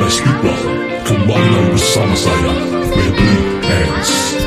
panas kita Kembali bersama saya Febri Hands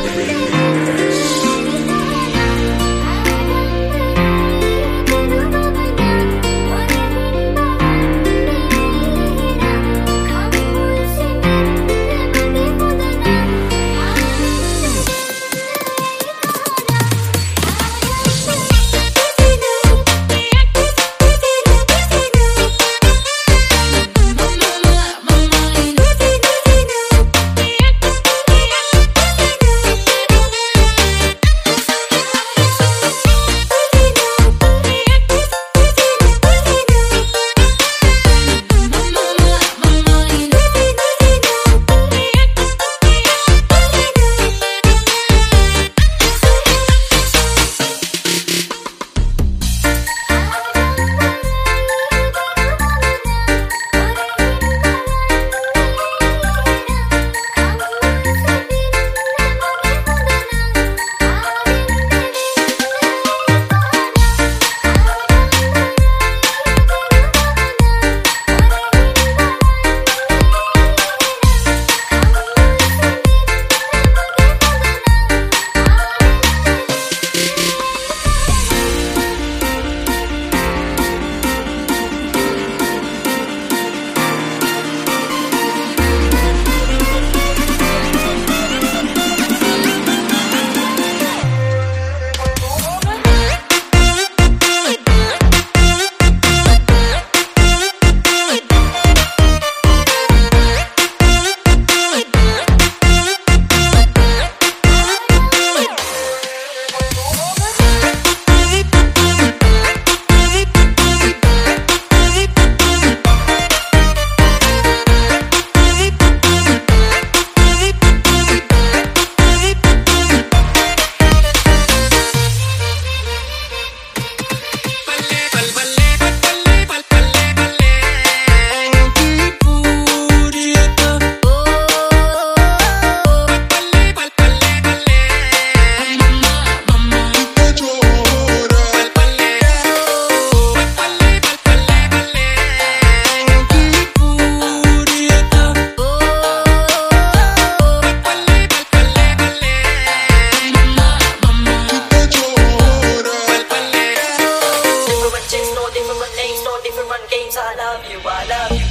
games. I love you, I love you.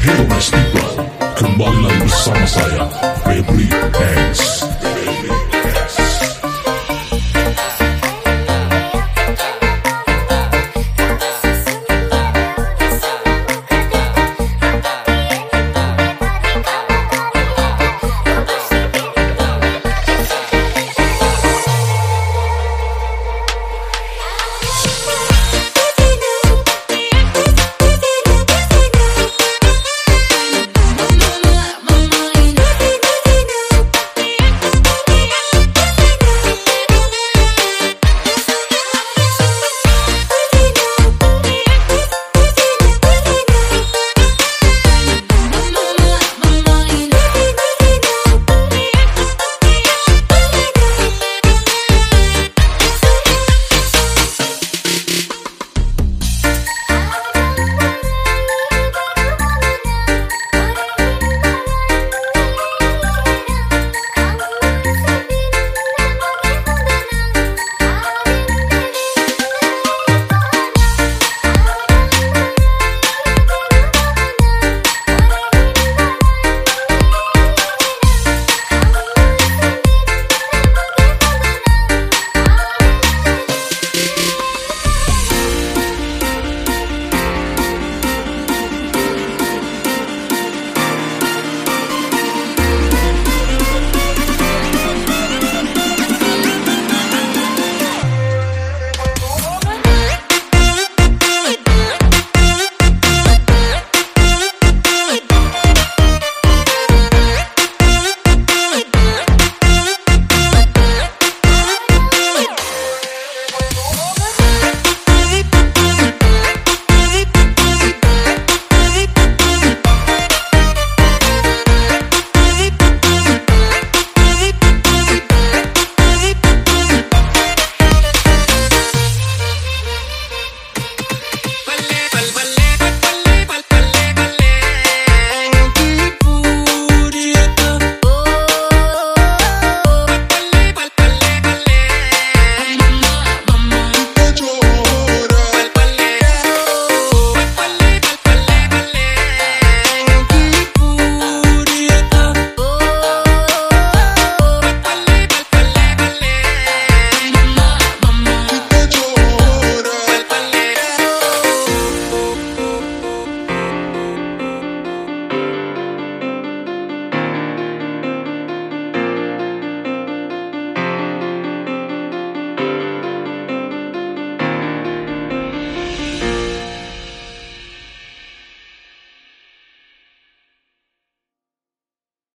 Hero Festival kembali lagi bersama saya Febri